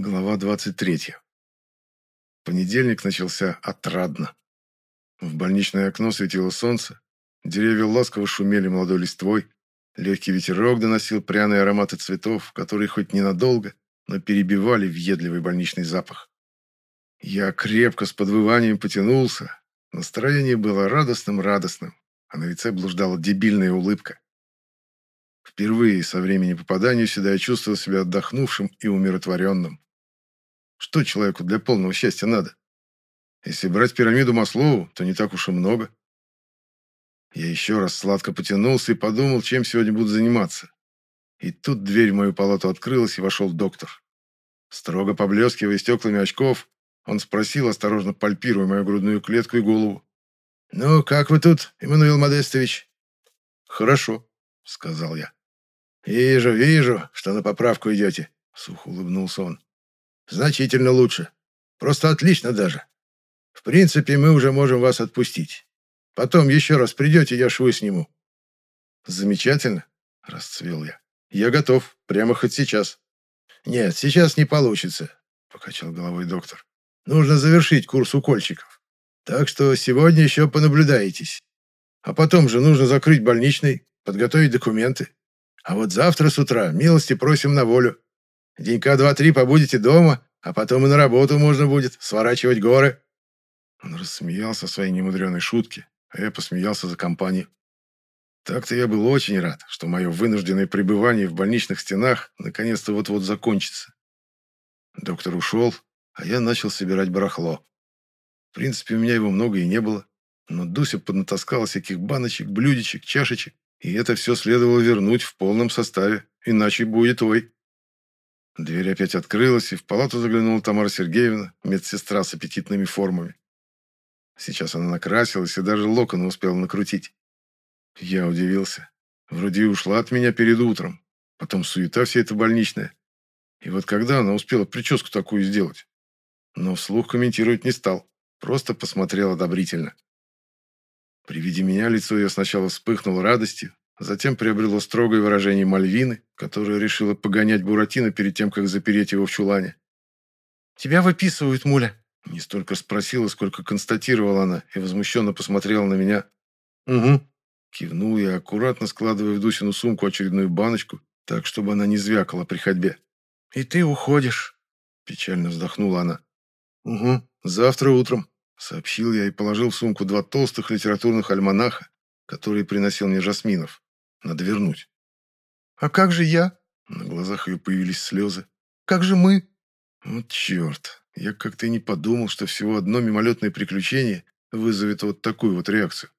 Глава 23. Понедельник начался отрадно. В больничное окно светило солнце, деревья ласково шумели молодой листвой, легкий ветерок доносил пряные ароматы цветов, которые хоть ненадолго, но перебивали въедливый больничный запах. Я крепко с подвыванием потянулся. Настроение было радостным-радостным, а на лице блуждала дебильная улыбка. Впервые со времени попадания сюда я чувствовал себя отдохнувшим и умиротворенным. Что человеку для полного счастья надо? Если брать пирамиду Маслоу, то не так уж и много. Я еще раз сладко потянулся и подумал, чем сегодня буду заниматься. И тут дверь в мою палату открылась, и вошел доктор. Строго поблескивая стеклами очков, он спросил, осторожно пальпируя мою грудную клетку и голову. «Ну, как вы тут, Эммануил Модестович?» «Хорошо», — сказал я. «Вижу, вижу, что на поправку идете», — сухо улыбнулся он. Значительно лучше. Просто отлично даже. В принципе, мы уже можем вас отпустить. Потом еще раз придете, я швы сниму. Замечательно, расцвел я. Я готов, прямо хоть сейчас. Нет, сейчас не получится, покачал головой доктор. Нужно завершить курс укольчиков. Так что сегодня еще понаблюдаетесь. А потом же нужно закрыть больничный, подготовить документы. А вот завтра с утра милости просим на волю. Денька два-три побудете дома, а потом и на работу можно будет сворачивать горы». Он рассмеялся своей немудреной шутке, а я посмеялся за компанию. Так-то я был очень рад, что мое вынужденное пребывание в больничных стенах наконец-то вот-вот закончится. Доктор ушел, а я начал собирать барахло. В принципе, у меня его много и не было, но Дуся поднатаскала всяких баночек, блюдечек, чашечек, и это все следовало вернуть в полном составе, иначе будет ой. Дверь опять открылась, и в палату заглянула Тамара Сергеевна, медсестра с аппетитными формами. Сейчас она накрасилась и даже локоны успела накрутить. Я удивился. Вроде и ушла от меня перед утром. Потом суета вся эта больничная. И вот когда она успела прическу такую сделать? Но вслух комментировать не стал. Просто посмотрел одобрительно. При виде меня лицо ее сначала вспыхнуло радостью, Затем приобрело строгое выражение Мальвины, которая решила погонять Буратино перед тем, как запереть его в чулане. «Тебя выписывают, Муля?» Не столько спросила, сколько констатировала она, и возмущенно посмотрела на меня. «Угу». Кивнул я, аккуратно складывая в Дусину сумку очередную баночку, так, чтобы она не звякала при ходьбе. «И ты уходишь?» Печально вздохнула она. «Угу, завтра утром», — сообщил я и положил в сумку два толстых литературных альманаха, которые приносил мне Жасминов. Надо вернуть. «А как же я?» На глазах ее появились слезы. «Как же мы?» Вот черт. Я как-то и не подумал, что всего одно мимолетное приключение вызовет вот такую вот реакцию.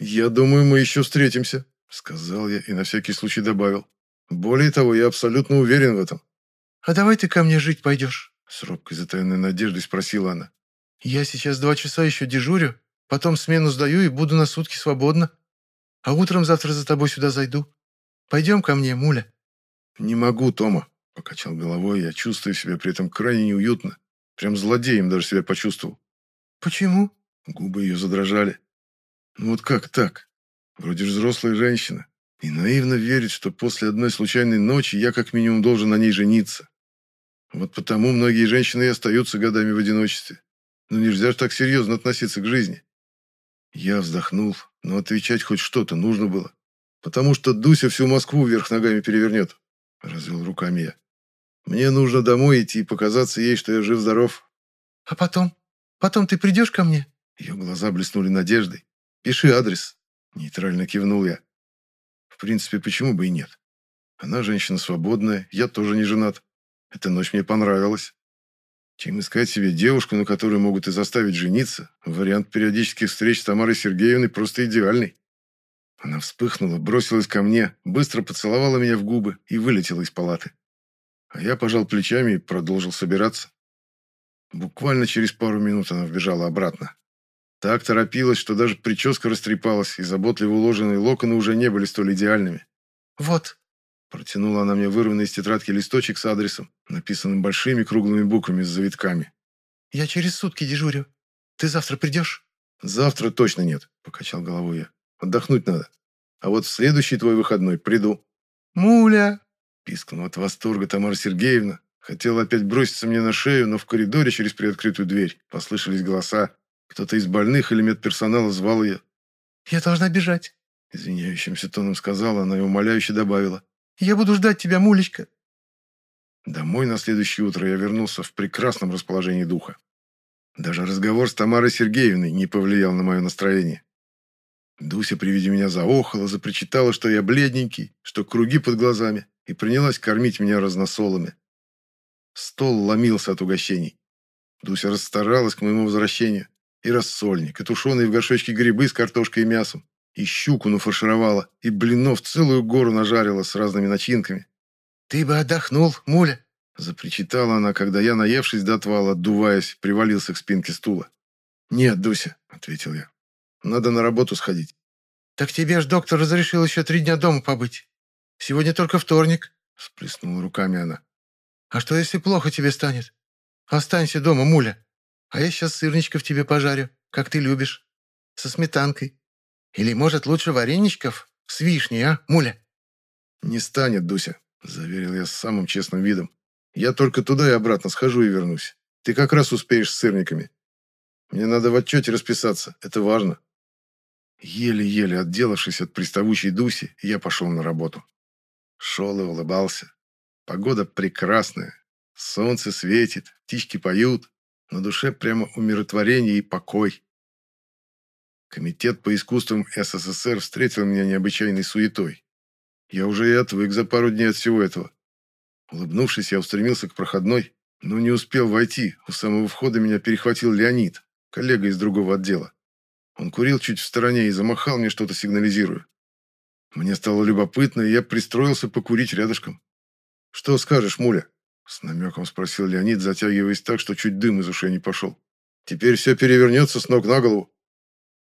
«Я думаю, мы еще встретимся», — сказал я и на всякий случай добавил. «Более того, я абсолютно уверен в этом». «А давай ты ко мне жить пойдешь?» С робкой затаенной надеждой спросила она. «Я сейчас два часа еще дежурю, потом смену сдаю и буду на сутки свободна. А утром завтра за тобой сюда зайду. Пойдем ко мне, Муля». «Не могу, Тома», — покачал головой, я чувствую себя при этом крайне неуютно. Прям злодеем даже себя почувствовал. «Почему?» Губы ее задрожали. «Ну вот как так? Вроде же взрослая женщина. И наивно верит, что после одной случайной ночи я как минимум должен на ней жениться. Вот потому многие женщины и остаются годами в одиночестве. Но нельзя же так серьезно относиться к жизни. Я вздохнул, но отвечать хоть что-то нужно было. Потому что Дуся всю Москву вверх ногами перевернет. Развел руками я. Мне нужно домой идти и показаться ей, что я жив-здоров. А потом? Потом ты придешь ко мне? Ее глаза блеснули надеждой. Пиши адрес. Нейтрально кивнул я. В принципе, почему бы и нет? Она женщина свободная, я тоже не женат. Эта ночь мне понравилась. Чем искать себе девушку, на которую могут и заставить жениться, вариант периодических встреч с Тамарой Сергеевной просто идеальный. Она вспыхнула, бросилась ко мне, быстро поцеловала меня в губы и вылетела из палаты. А я пожал плечами и продолжил собираться. Буквально через пару минут она вбежала обратно. Так торопилась, что даже прическа растрепалась, и заботливо уложенные локоны уже не были столь идеальными. «Вот, Протянула она мне вырванный из тетрадки листочек с адресом, написанным большими круглыми буквами с завитками. «Я через сутки дежурю. Ты завтра придешь?» «Завтра точно нет», — покачал головой я. «Отдохнуть надо. А вот в следующий твой выходной приду». «Муля!» — пискнула от восторга Тамара Сергеевна, Хотел опять броситься мне на шею, но в коридоре через приоткрытую дверь послышались голоса. Кто-то из больных или медперсонала звал ее. «Я должна бежать», — извиняющимся тоном сказала она и умоляюще добавила. «Я буду ждать тебя, Мулечка». Домой на следующее утро я вернулся в прекрасном расположении духа. Даже разговор с Тамарой Сергеевной не повлиял на мое настроение. Дуся при виде меня заохала, запричитала, что я бледненький, что круги под глазами, и принялась кормить меня разносолами. Стол ломился от угощений. Дуся расстаралась к моему возвращению. И рассольник, и тушеные в горшочке грибы с картошкой и мясом, и щуку нафаршировала, и блинов целую гору нажарила с разными начинками. «Ты бы отдохнул, муля!» Запричитала она, когда я, наевшись до отвала, отдуваясь, привалился к спинке стула. «Нет, Дуся», — ответил я. «Надо на работу сходить». «Так тебе ж доктор разрешил еще три дня дома побыть. Сегодня только вторник», — всплеснула руками она. «А что, если плохо тебе станет? Останься дома, муля. А я сейчас сырничков тебе пожарю, как ты любишь. Со сметанкой. Или, может, лучше вареничков с вишней, а, муля?» «Не станет, Дуся», — заверил я с самым честным видом. «Я только туда и обратно схожу и вернусь. Ты как раз успеешь с сырниками. Мне надо в отчете расписаться, это важно». Еле-еле отделавшись от приставучей Дуси, я пошел на работу. Шел и улыбался. Погода прекрасная. Солнце светит, птички поют. На душе прямо умиротворение и покой. Комитет по искусствам СССР встретил меня необычайной суетой. Я уже и отвык за пару дней от всего этого. Улыбнувшись, я устремился к проходной, но не успел войти. У самого входа меня перехватил Леонид, коллега из другого отдела. Он курил чуть в стороне и замахал мне что-то сигнализируя. Мне стало любопытно, и я пристроился покурить рядышком. «Что скажешь, Муля?» С намеком спросил Леонид, затягиваясь так, что чуть дым из ушей не пошел. «Теперь все перевернется с ног на голову».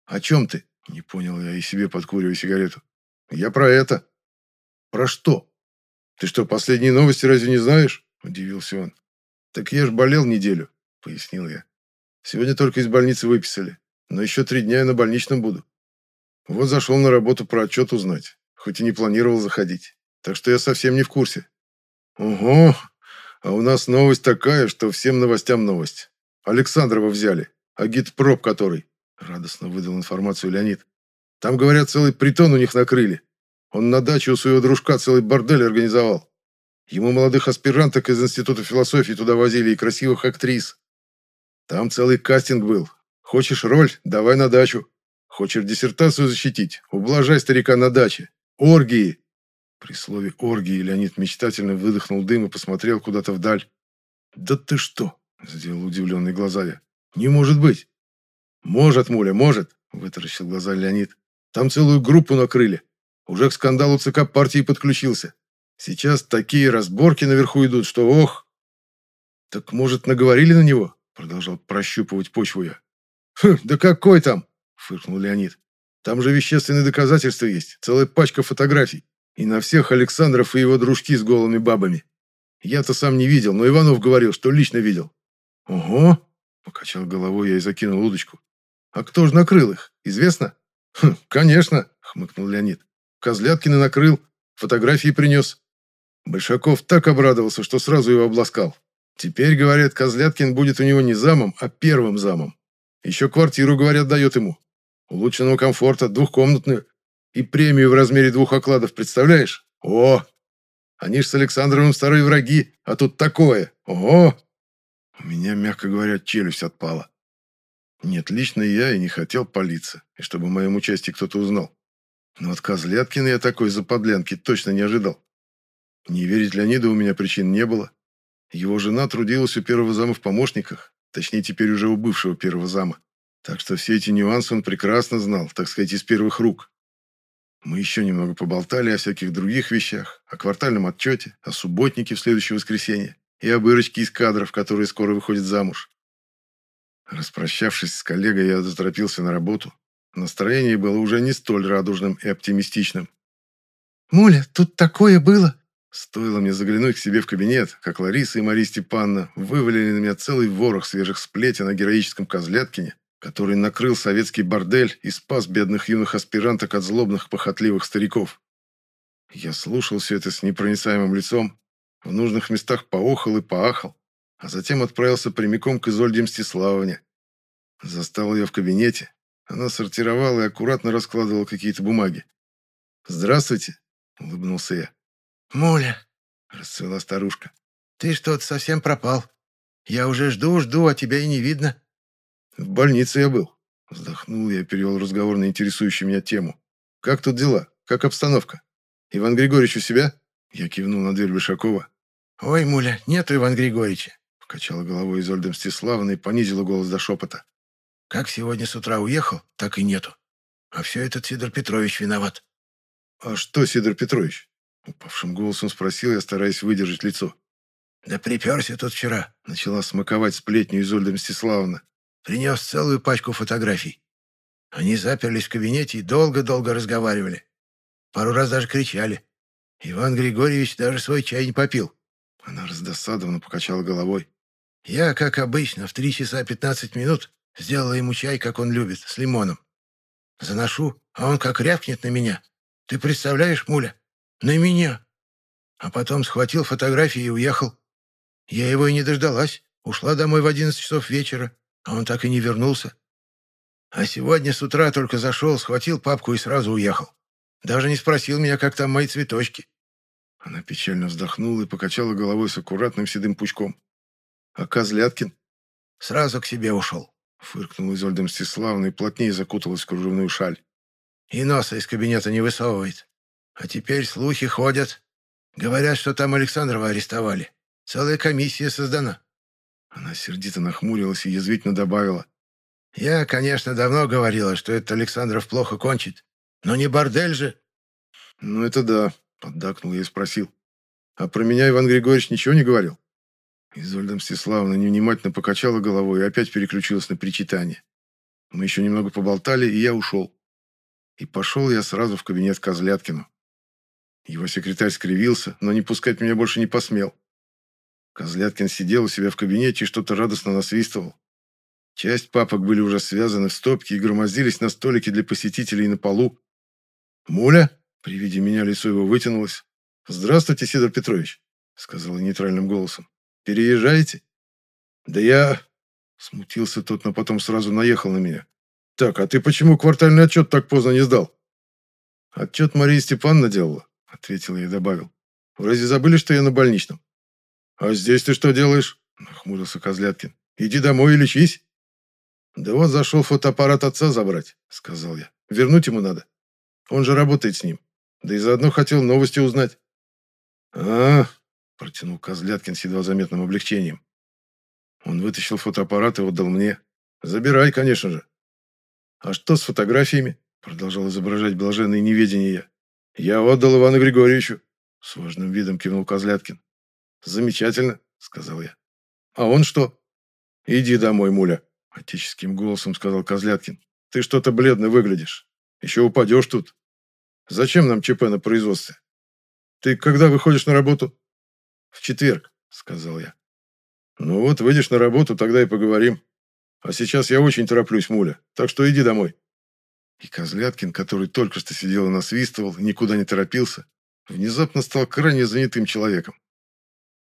«О чем ты?» Не понял я и себе подкуривая сигарету. «Я про это». «Про что?» «Ты что, последние новости разве не знаешь?» Удивился он. «Так я ж болел неделю», пояснил я. «Сегодня только из больницы выписали, но еще три дня я на больничном буду. Вот зашел на работу про отчет узнать, хоть и не планировал заходить. Так что я совсем не в курсе». «Ого! А у нас новость такая, что всем новостям новость. Александрова взяли, агитпроп который». Радостно выдал информацию Леонид. «Там, говорят, целый притон у них накрыли. Он на даче у своего дружка целый бордель организовал. Ему молодых аспиранток из Института философии туда возили и красивых актрис. Там целый кастинг был. Хочешь роль – давай на дачу. Хочешь диссертацию защитить – ублажай старика на даче. Оргии. При слове «оргии» Леонид мечтательно выдохнул дым и посмотрел куда-то вдаль. «Да ты что?» – сделал удивленные глаза я. «Не может быть!» «Может, Муля, может!» – вытаращил глаза Леонид. «Там целую группу накрыли. Уже к скандалу ЦК партии подключился. Сейчас такие разборки наверху идут, что ох!» «Так, может, наговорили на него?» – продолжал прощупывать почву я. «Хм, да какой там?» – фыркнул Леонид. «Там же вещественные доказательства есть, целая пачка фотографий. И на всех Александров и его дружки с голыми бабами. Я-то сам не видел, но Иванов говорил, что лично видел. Ого! Покачал головой я и закинул удочку. А кто же накрыл их? Известно? Хм, конечно, хмыкнул Леонид. Козляткина накрыл, фотографии принес. Большаков так обрадовался, что сразу его обласкал. Теперь, говорят, Козляткин будет у него не замом, а первым замом. Еще квартиру, говорят, дает ему. Улучшенного комфорта, двухкомнатную. И премию в размере двух окладов, представляешь? О! Они ж с Александровым старые враги, а тут такое. Ого! У меня, мягко говоря, челюсть отпала. Нет, лично я и не хотел палиться, и чтобы о моем участии кто-то узнал. Но от Козляткина я такой заподлянки точно не ожидал. Не верить Леониду у меня причин не было. Его жена трудилась у первого зама в помощниках, точнее, теперь уже у бывшего первого зама. Так что все эти нюансы он прекрасно знал, так сказать, из первых рук. Мы еще немного поболтали о всяких других вещах, о квартальном отчете, о субботнике в следующее воскресенье и об Ирочке из кадров, которые скоро выходят замуж. Распрощавшись с коллегой, я заторопился на работу. Настроение было уже не столь радужным и оптимистичным. «Муля, тут такое было!» Стоило мне заглянуть к себе в кабинет, как Лариса и Мария Степановна вывалили на меня целый ворох свежих сплетен о героическом Козляткине, который накрыл советский бордель и спас бедных юных аспиранток от злобных похотливых стариков. Я слушал все это с непроницаемым лицом, в нужных местах поохал и поахал, а затем отправился прямиком к Изольде Мстиславовне. Застал ее в кабинете. Она сортировала и аккуратно раскладывала какие-то бумаги. «Здравствуйте», — улыбнулся я. «Муля», — расцвела старушка. «Ты что-то совсем пропал. Я уже жду, жду, а тебя и не видно». «В больнице я был», — вздохнул я и перевел разговор на интересующую меня тему. «Как тут дела? Как обстановка? Иван Григорьевич у себя?» Я кивнул на дверь Вишакова. «Ой, муля, нету Иван Григорьевича», — покачала головой Изольда Мстиславовна и понизила голос до шепота. «Как сегодня с утра уехал, так и нету. А все этот Сидор Петрович виноват». «А что, Сидор Петрович?» Упавшим голосом спросил я, стараясь выдержать лицо. «Да приперся тут вчера», — начала смаковать сплетню Изольда Мстиславовна. «Принес целую пачку фотографий. Они заперлись в кабинете и долго-долго разговаривали. Пару раз даже кричали. Иван Григорьевич даже свой чай не попил». Она раздосадованно покачала головой. «Я, как обычно, в три часа пятнадцать минут сделала ему чай, как он любит, с лимоном. Заношу, а он как рявкнет на меня. Ты представляешь, Муля? На меня. А потом схватил фотографии и уехал. Я его и не дождалась. Ушла домой в одиннадцать часов вечера, а он так и не вернулся. А сегодня с утра только зашел, схватил папку и сразу уехал. Даже не спросил меня, как там мои цветочки. Она печально вздохнула и покачала головой с аккуратным седым пучком. «А Козляткин?» «Сразу к себе ушел», — фыркнула Изольда Мстиславовна и плотнее закуталась в кружевную шаль. «И носа из кабинета не высовывает. А теперь слухи ходят. Говорят, что там Александрова арестовали. Целая комиссия создана». Она сердито нахмурилась и язвительно добавила. «Я, конечно, давно говорила, что этот Александров плохо кончит. Но не бордель же». «Ну, это да», — поддакнул я и спросил. «А про меня Иван Григорьевич ничего не говорил?» Изольда Мстиславовна невнимательно покачала головой и опять переключилась на причитание. Мы еще немного поболтали, и я ушел. И пошел я сразу в кабинет Козляткину. Его секретарь скривился, но не пускать меня больше не посмел. Козляткин сидел у себя в кабинете и что-то радостно насвистывал. Часть папок были уже связаны в стопки и громоздились на столике для посетителей на полу. «Муля?» — при виде меня лицо его вытянулось. «Здравствуйте, Сидор Петрович», — сказал нейтральным голосом. «Переезжаете?» «Да я...» — смутился тот, но потом сразу наехал на меня. «Так, а ты почему квартальный отчет так поздно не сдал?» «Отчет Мария Степановна делала», — ответил я и добавил. «Вы разве забыли, что я на больничном?» «А здесь ты что делаешь?» — нахмурился Козляткин. «Иди домой и лечись». «Да вот зашел фотоаппарат отца забрать», — сказал я. «Вернуть ему надо. Он же работает с ним. Да и заодно хотел новости узнать». «А, — протянул Козляткин с едва заметным облегчением. Он вытащил фотоаппарат и отдал мне. «Забирай, конечно же». «А что с фотографиями?» — продолжал изображать блаженное неведение я. «Я отдал Ивану Григорьевичу», — с важным видом кивнул Козляткин. «Замечательно», — сказал я. «А он что?» «Иди домой, муля», — отеческим голосом сказал Козляткин. «Ты что-то бледно выглядишь. Еще упадешь тут. Зачем нам ЧП на производстве? Ты когда выходишь на работу?» «В четверг», — сказал я. «Ну вот, выйдешь на работу, тогда и поговорим. А сейчас я очень тороплюсь, муля, так что иди домой». И Козляткин, который только что сидел и насвистывал, никуда не торопился, внезапно стал крайне занятым человеком.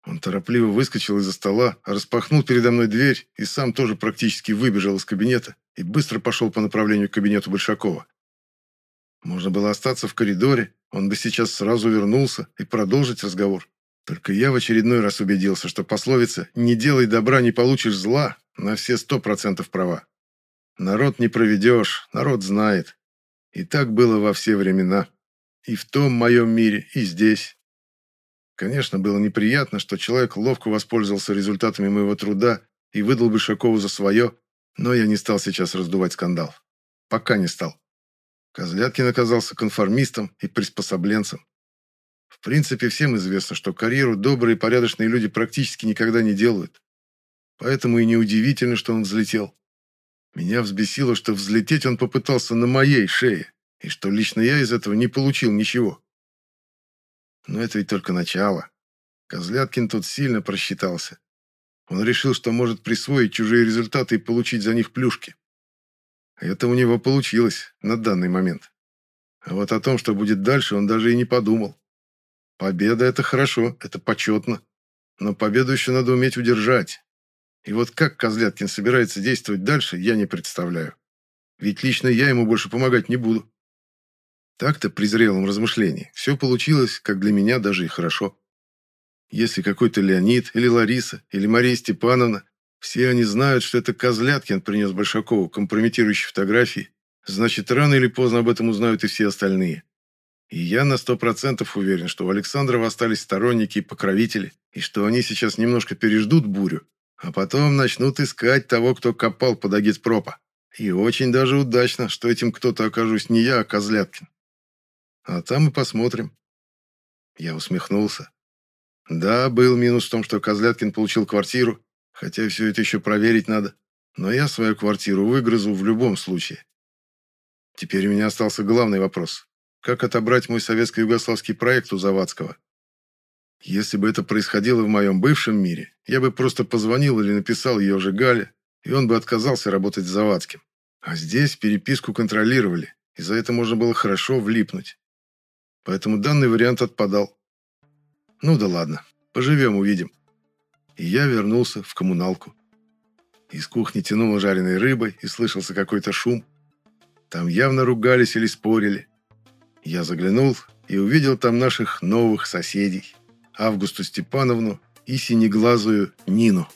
Он торопливо выскочил из-за стола, распахнул передо мной дверь и сам тоже практически выбежал из кабинета и быстро пошел по направлению к кабинету Большакова. Можно было остаться в коридоре, он бы сейчас сразу вернулся и продолжить разговор. Только я в очередной раз убедился, что пословица «не делай добра, не получишь зла» на все сто процентов права. Народ не проведешь, народ знает. И так было во все времена. И в том моем мире, и здесь. Конечно, было неприятно, что человек ловко воспользовался результатами моего труда и выдал Бышакову за свое, но я не стал сейчас раздувать скандал. Пока не стал. Козляткин оказался конформистом и приспособленцем. В принципе, всем известно, что карьеру добрые и порядочные люди практически никогда не делают. Поэтому и неудивительно, что он взлетел. Меня взбесило, что взлететь он попытался на моей шее, и что лично я из этого не получил ничего. Но это ведь только начало. Козляткин тут сильно просчитался. Он решил, что может присвоить чужие результаты и получить за них плюшки. Это у него получилось на данный момент. А вот о том, что будет дальше, он даже и не подумал. Победа – это хорошо, это почетно, Но победу еще надо уметь удержать. И вот как Козляткин собирается действовать дальше, я не представляю. Ведь лично я ему больше помогать не буду. Так-то при зрелом размышлении все получилось, как для меня, даже и хорошо. Если какой-то Леонид, или Лариса, или Мария Степановна, все они знают, что это Козляткин принес Большакову компрометирующие фотографии, значит, рано или поздно об этом узнают и все остальные. И я на сто процентов уверен, что у Александрова остались сторонники и покровители, и что они сейчас немножко переждут бурю, а потом начнут искать того, кто копал под агитпропа. И очень даже удачно, что этим кто-то окажусь не я, а Козляткин. А там и посмотрим. Я усмехнулся. Да, был минус в том, что Козляткин получил квартиру, хотя все это еще проверить надо. Но я свою квартиру выгрызу в любом случае. Теперь у меня остался главный вопрос. Как отобрать мой советско-югославский проект у Завадского? Если бы это происходило в моем бывшем мире, я бы просто позвонил или написал ее же Гале, и он бы отказался работать с Завадским. А здесь переписку контролировали, и за это можно было хорошо влипнуть. Поэтому данный вариант отпадал. Ну да ладно, поживем, увидим. И я вернулся в коммуналку. Из кухни тянуло жареной рыбой, и слышался какой-то шум. Там явно ругались или спорили. Я заглянул и увидел там наших новых соседей. Августу Степановну и синеглазую Нину.